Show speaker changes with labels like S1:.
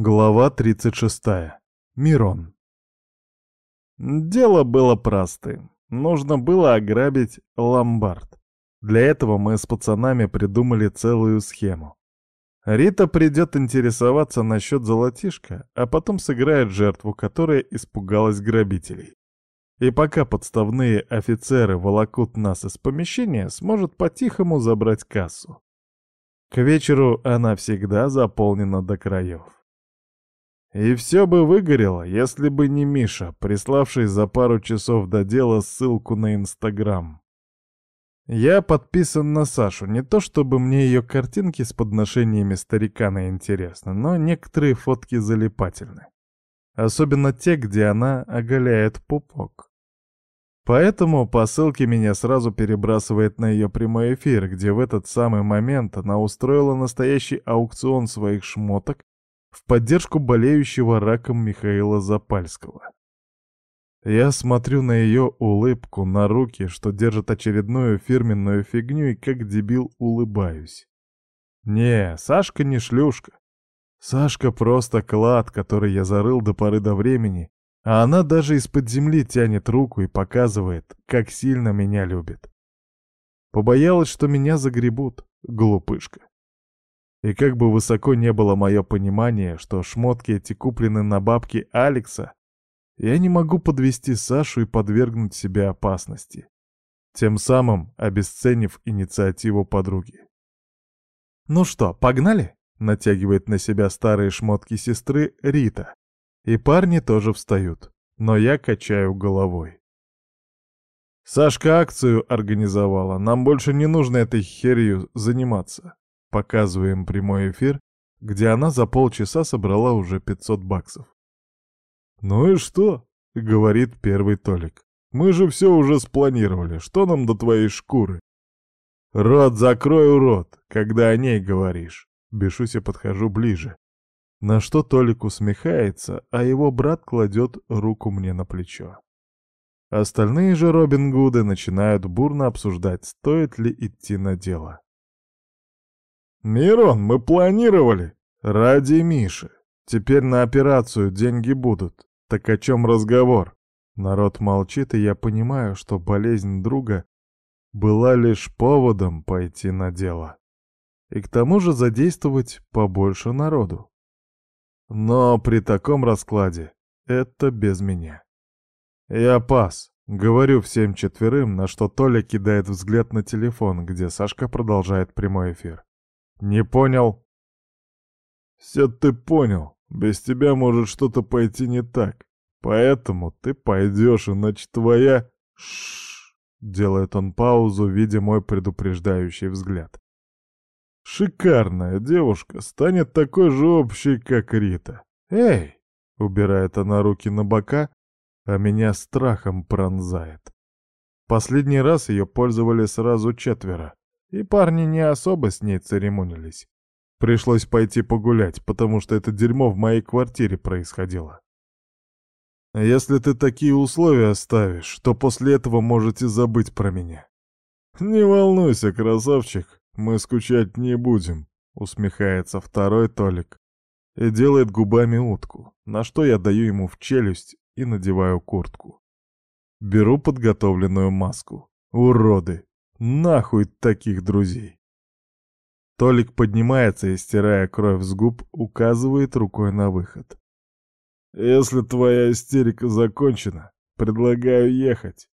S1: Глава 36. Мирон. Дело было простым. Нужно было ограбить ломбард. Для этого мы с пацанами придумали целую схему. Рита придет интересоваться насчет золотишка, а потом сыграет жертву, которая испугалась грабителей. И пока подставные офицеры волокут нас из помещения, сможет по-тихому забрать кассу. К вечеру она всегда заполнена до краев. И все бы выгорело, если бы не Миша, приславший за пару часов до дела ссылку на Инстаграм. Я подписан на Сашу, не то чтобы мне ее картинки с подношениями старикана интересны, но некоторые фотки залипательны. Особенно те, где она оголяет пупок. Поэтому по ссылке меня сразу перебрасывает на ее прямой эфир, где в этот самый момент она устроила настоящий аукцион своих шмоток в поддержку болеющего раком Михаила Запальского. Я смотрю на ее улыбку, на руки, что держат очередную фирменную фигню, и как дебил улыбаюсь. Не, Сашка не шлюшка. Сашка просто клад, который я зарыл до поры до времени, а она даже из-под земли тянет руку и показывает, как сильно меня любит. Побоялась, что меня загребут, глупышка. И как бы высоко не было мое понимание, что шмотки эти куплены на бабки Алекса, я не могу подвести Сашу и подвергнуть себя опасности, тем самым обесценив инициативу подруги. «Ну что, погнали?» — натягивает на себя старые шмотки сестры Рита. И парни тоже встают, но я качаю головой. «Сашка акцию организовала, нам больше не нужно этой херью заниматься». Показываем прямой эфир, где она за полчаса собрала уже 500 баксов. «Ну и что?» — говорит первый Толик. «Мы же все уже спланировали. Что нам до твоей шкуры?» «Рот закрой, урод, когда о ней говоришь!» Бешусь и подхожу ближе. На что Толик усмехается, а его брат кладет руку мне на плечо. Остальные же Робин Гуды начинают бурно обсуждать, стоит ли идти на дело. «Мирон, мы планировали! Ради Миши! Теперь на операцию деньги будут. Так о чем разговор?» Народ молчит, и я понимаю, что болезнь друга была лишь поводом пойти на дело. И к тому же задействовать побольше народу. Но при таком раскладе это без меня. Я пас. Говорю всем четверым, на что Толя кидает взгляд на телефон, где Сашка продолжает прямой эфир. Не понял? Все ты понял. Без тебя может что-то пойти не так. Поэтому ты пойдешь, иначе твоя... Шш. Делает он паузу, видя мой предупреждающий взгляд. Шикарная девушка станет такой же общей, как Рита. Эй! Убирает она руки на бока, а меня страхом пронзает. Последний раз ее пользовали сразу четверо и парни не особо с ней церемонились. Пришлось пойти погулять, потому что это дерьмо в моей квартире происходило. Если ты такие условия оставишь, то после этого можете забыть про меня. Не волнуйся, красавчик, мы скучать не будем, усмехается второй Толик и делает губами утку, на что я даю ему в челюсть и надеваю куртку. Беру подготовленную маску. Уроды, Нахуй таких друзей! Толик поднимается и, стирая кровь с губ, указывает рукой на выход. «Если твоя истерика закончена, предлагаю ехать.